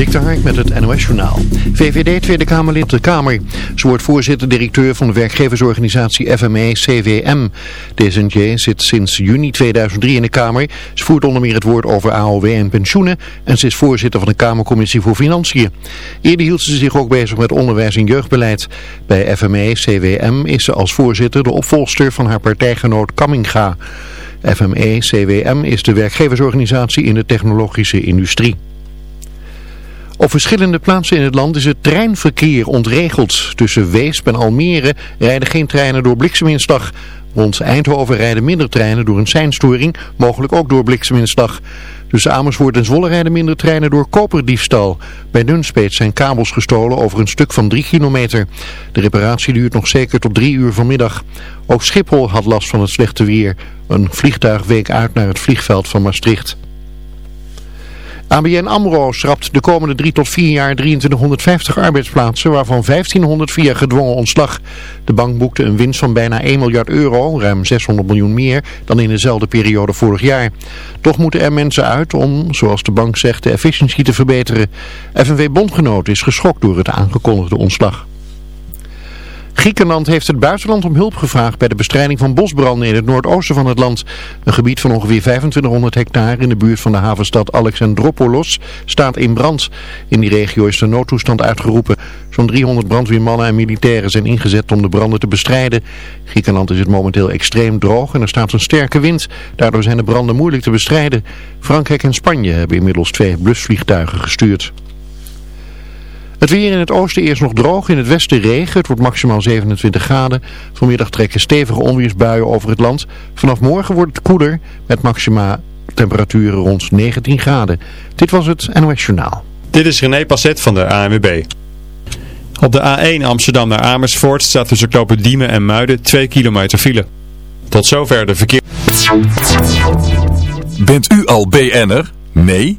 Dik Hark met het NOS Journaal. VVD Tweede Kamerlid de Kamer. Ze wordt voorzitter-directeur van de werkgeversorganisatie FME-CWM. DSNJ zit sinds juni 2003 in de Kamer. Ze voert onder meer het woord over AOW en pensioenen. En ze is voorzitter van de Kamercommissie voor Financiën. Eerder hield ze zich ook bezig met onderwijs en jeugdbeleid. Bij FME-CWM is ze als voorzitter de opvolgster van haar partijgenoot Kamminga. FME-CWM is de werkgeversorganisatie in de technologische industrie. Op verschillende plaatsen in het land is het treinverkeer ontregeld. Tussen Weesp en Almere rijden geen treinen door blikseminslag. Rond Eindhoven rijden minder treinen door een seinstoring, mogelijk ook door blikseminslag. Tussen Amersfoort en Zwolle rijden minder treinen door koperdiefstal. Bij Nunspeet zijn kabels gestolen over een stuk van 3 kilometer. De reparatie duurt nog zeker tot 3 uur vanmiddag. Ook Schiphol had last van het slechte weer. Een vliegtuig week uit naar het vliegveld van Maastricht. ABN AMRO schrapt de komende drie tot vier jaar 2350 arbeidsplaatsen, waarvan 1500 via gedwongen ontslag. De bank boekte een winst van bijna 1 miljard euro, ruim 600 miljoen meer dan in dezelfde periode vorig jaar. Toch moeten er mensen uit om, zoals de bank zegt, de efficiëntie te verbeteren. FNW Bondgenoot is geschokt door het aangekondigde ontslag. Griekenland heeft het buitenland om hulp gevraagd bij de bestrijding van bosbranden in het noordoosten van het land. Een gebied van ongeveer 2500 hectare in de buurt van de havenstad Alexandropolis staat in brand. In die regio is de noodtoestand uitgeroepen. Zo'n 300 brandweermannen en militairen zijn ingezet om de branden te bestrijden. Griekenland is het momenteel extreem droog en er staat een sterke wind. Daardoor zijn de branden moeilijk te bestrijden. Frankrijk en Spanje hebben inmiddels twee blusvliegtuigen gestuurd. Het weer in het oosten eerst nog droog, in het westen regen. Het wordt maximaal 27 graden. Vanmiddag trekken stevige onweersbuien over het land. Vanaf morgen wordt het koeler met maxima temperaturen rond 19 graden. Dit was het NOS Journaal. Dit is René Passet van de ANWB. Op de A1 Amsterdam naar Amersfoort staat tussen knopen Diemen en Muiden 2 kilometer file. Tot zover de verkeer. Bent u al BN'er? Nee?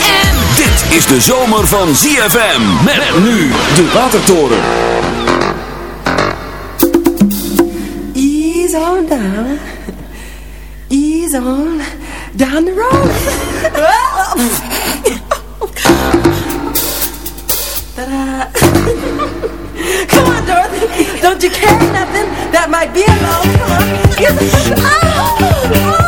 Dit is de zomer van ZFM. Met nu de Watertoren. Ease on down. Ease on down the road. Ta-da. Come on, Dorothy. Don't you carry nothing that might be alone. Come on.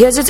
Here's its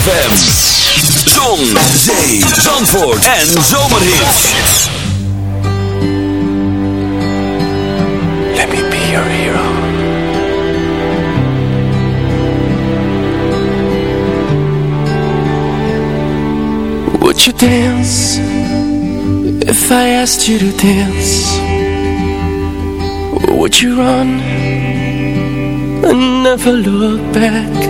ZFM. Zon, zee, zandvoort en zomerhits. Let me be your hero. Would you dance if I asked you to dance? Would you run and never look back?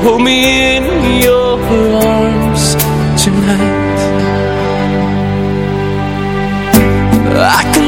hold me in your arms tonight. I can